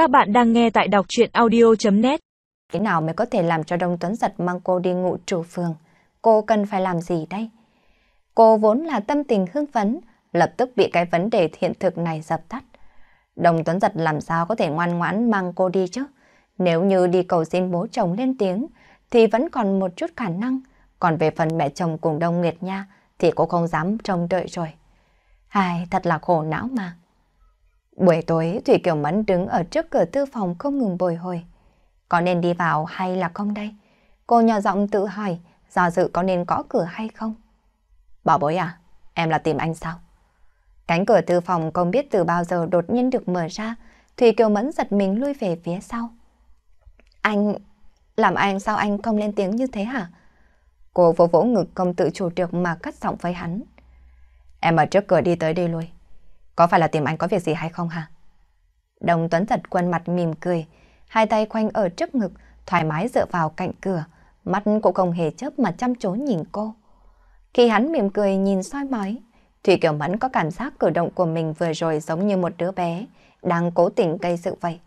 Các bạn đang nghe tại đọc chuyện audio.net Thế nào mới có thể làm cho Đông Tuấn giật mang cô đi ngụ trù phường? Cô cần phải làm gì đây? Cô vốn là tâm tình hưng phấn, lập tức bị cái vấn đề hiện thực này dập tắt. Đồng Tuấn giật làm sao có thể ngoan ngoãn mang cô đi chứ? Nếu như đi cầu xin bố chồng lên tiếng, thì vẫn còn một chút khả năng. Còn về phần mẹ chồng cùng Đông Nguyệt Nha, thì cô không dám trông đợi rồi. Ai, thật là khổ não mà. Buổi tối, Thủy Kiều Mẫn đứng ở trước cửa tư phòng không ngừng bồi hồi. Có nên đi vào hay là không đây? Cô nhỏ giọng tự hỏi, do dự có nên gõ cửa hay không? Bảo bối à, em là tìm anh sao? Cánh cửa tư phòng không biết từ bao giờ đột nhiên được mở ra, Thủy Kiều Mẫn giật mình lui về phía sau. Anh... Làm anh sao anh không lên tiếng như thế hả? Cô vỗ vỗ ngực không tự chủ được mà cắt giọng với hắn. Em ở trước cửa đi tới đi lui. Có phải là tìm anh có việc gì hay không hả? Đồng Tuấn giật quân mặt mỉm cười, hai tay khoanh ở trước ngực, thoải mái dựa vào cạnh cửa, mắt cũng không hề chớp mà chăm chú nhìn cô. Khi hắn mỉm cười nhìn soi mói, Thủy Kiều Mẫn có cảm giác cử động của mình vừa rồi giống như một đứa bé, đang cố tình gây sự vậy.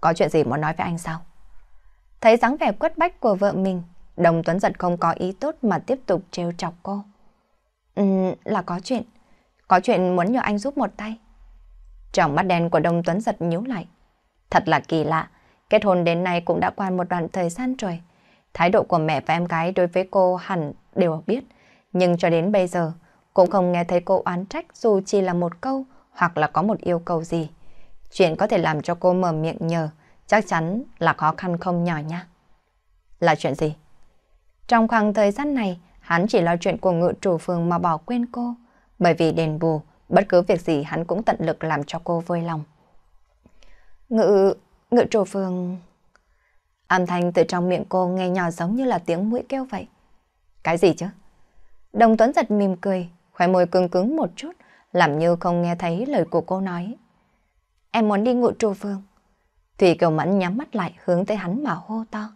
Có chuyện gì muốn nói với anh sao? Thấy dáng vẻ quất bách của vợ mình, Đồng Tuấn giật không có ý tốt mà tiếp tục trêu chọc cô. Ừ, là có chuyện. Có chuyện muốn nhờ anh giúp một tay. Trong mắt đen của Đông Tuấn giật nhíu lại. Thật là kỳ lạ, kết hôn đến nay cũng đã qua một đoạn thời gian rồi. Thái độ của mẹ và em gái đối với cô hẳn đều biết, nhưng cho đến bây giờ cũng không nghe thấy cô oán trách dù chỉ là một câu hoặc là có một yêu cầu gì. Chuyện có thể làm cho cô mở miệng nhờ chắc chắn là khó khăn không nhỏ nha. Là chuyện gì? Trong khoảng thời gian này, hắn chỉ lo chuyện của ngự chủ phường mà bỏ quên cô. Bởi vì đền bù, bất cứ việc gì hắn cũng tận lực làm cho cô vui lòng. Ngự... ngự trù phương... Âm thanh từ trong miệng cô nghe nhỏ giống như là tiếng mũi kêu vậy. Cái gì chứ? Đồng Tuấn giật mỉm cười, khóe môi cứng cứng một chút, làm như không nghe thấy lời của cô nói. Em muốn đi ngự trù phương. Thủy Kiều Mẫn nhắm mắt lại hướng tới hắn mà hô to.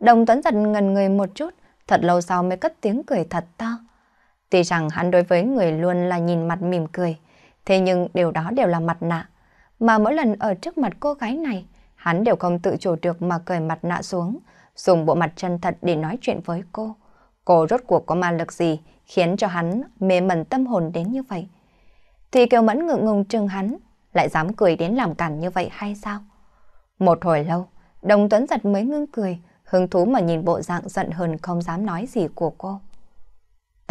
Đồng Tuấn giật ngần người một chút, thật lâu sau mới cất tiếng cười thật to. Tuy rằng hắn đối với người luôn là nhìn mặt mỉm cười, thế nhưng điều đó đều là mặt nạ. Mà mỗi lần ở trước mặt cô gái này, hắn đều không tự chủ được mà cởi mặt nạ xuống, dùng bộ mặt chân thật để nói chuyện với cô. Cô rốt cuộc có ma lực gì khiến cho hắn mê mẩn tâm hồn đến như vậy? Thì Kiều Mẫn ngượng ngùng trừng hắn, lại dám cười đến làm cản như vậy hay sao? Một hồi lâu, Đồng Tuấn giật mới ngưng cười, hứng thú mà nhìn bộ dạng giận hờn không dám nói gì của cô.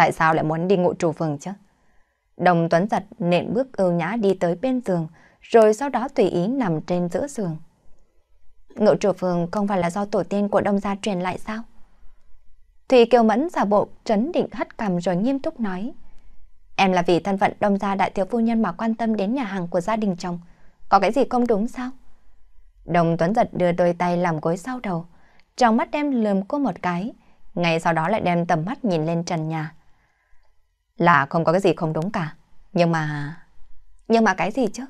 Tại sao lại muốn đi ngụ trù phường chứ? Đồng Tuấn giật nện bước ưu nhã đi tới bên giường, rồi sau đó tùy ý nằm trên giữa giường. Ngự trù phường không phải là do tổ tiên của đông gia truyền lại sao? Thùy Kiều Mẫn giả bộ trấn định hất cằm rồi nghiêm túc nói. Em là vì thân phận đông gia đại thiếu phu nhân mà quan tâm đến nhà hàng của gia đình chồng. Có cái gì không đúng sao? Đồng Tuấn giật đưa đôi tay làm gối sau đầu. Trong mắt đem lườm cô một cái. Ngay sau đó lại đem tầm mắt nhìn lên trần nhà. Là không có cái gì không đúng cả. Nhưng mà... Nhưng mà cái gì chứ?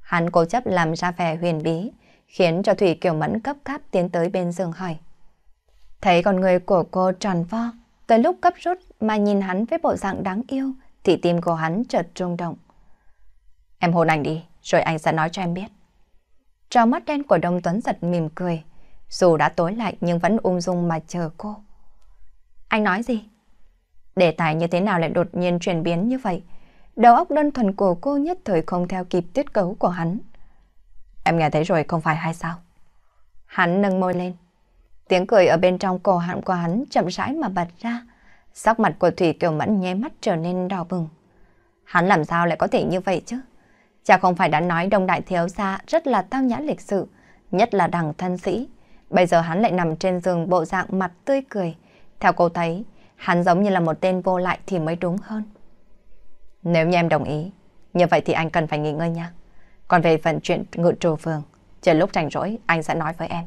Hắn cố chấp làm ra vẻ huyền bí, khiến cho Thủy Kiều Mẫn cấp cáp tiến tới bên giường hỏi. Thấy con người của cô tròn vo, tới lúc cấp rút mà nhìn hắn với bộ dạng đáng yêu, thì tim của hắn chợt rung động. Em hôn anh đi, rồi anh sẽ nói cho em biết. Trong mắt đen của Đông Tuấn giật mỉm cười, dù đã tối lại nhưng vẫn ung dung mà chờ cô. Anh nói gì? Đề tài như thế nào lại đột nhiên chuyển biến như vậy? Đầu óc đơn thuần của cô nhất thời không theo kịp tiết cấu của hắn. Em nghe thấy rồi không phải hay sao? Hắn nâng môi lên. Tiếng cười ở bên trong cổ họng của hắn chậm rãi mà bật ra. Sắc mặt của Thủy Kiều Mẫn nháy mắt trở nên đỏ bừng. Hắn làm sao lại có thể như vậy chứ? Chả không phải đã nói Đông Đại Thiếu Gia rất là tao nhã lịch sự, nhất là đằng thân sĩ. Bây giờ hắn lại nằm trên giường bộ dạng mặt tươi cười. Theo cô thấy, hắn giống như là một tên vô lại thì mới đúng hơn. Nếu như em đồng ý, như vậy thì anh cần phải nghỉ ngơi nha. Còn về phần chuyện ngự trù phường, chờ lúc rảnh rỗi anh sẽ nói với em.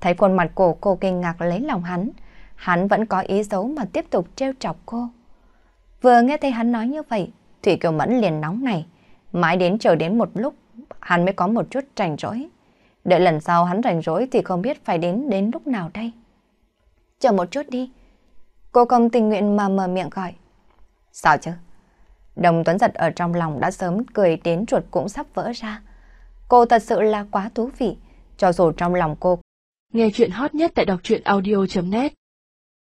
Thấy khuôn mặt của cô kinh ngạc lấy lòng hắn, hắn vẫn có ý xấu mà tiếp tục trêu chọc cô. Vừa nghe thấy hắn nói như vậy, Thủy Kiều Mẫn liền nóng này. Mãi đến chờ đến một lúc, hắn mới có một chút rảnh rỗi. Đợi lần sau hắn rảnh rỗi thì không biết phải đến đến lúc nào đây. Chờ một chút đi. Cô công tình nguyện mà mở miệng gọi. Sao chứ? Đồng Tuấn Giật ở trong lòng đã sớm cười đến ruột cũng sắp vỡ ra. Cô thật sự là quá thú vị, cho dù trong lòng cô. Nghe chuyện hot nhất tại đọc truyện audio.net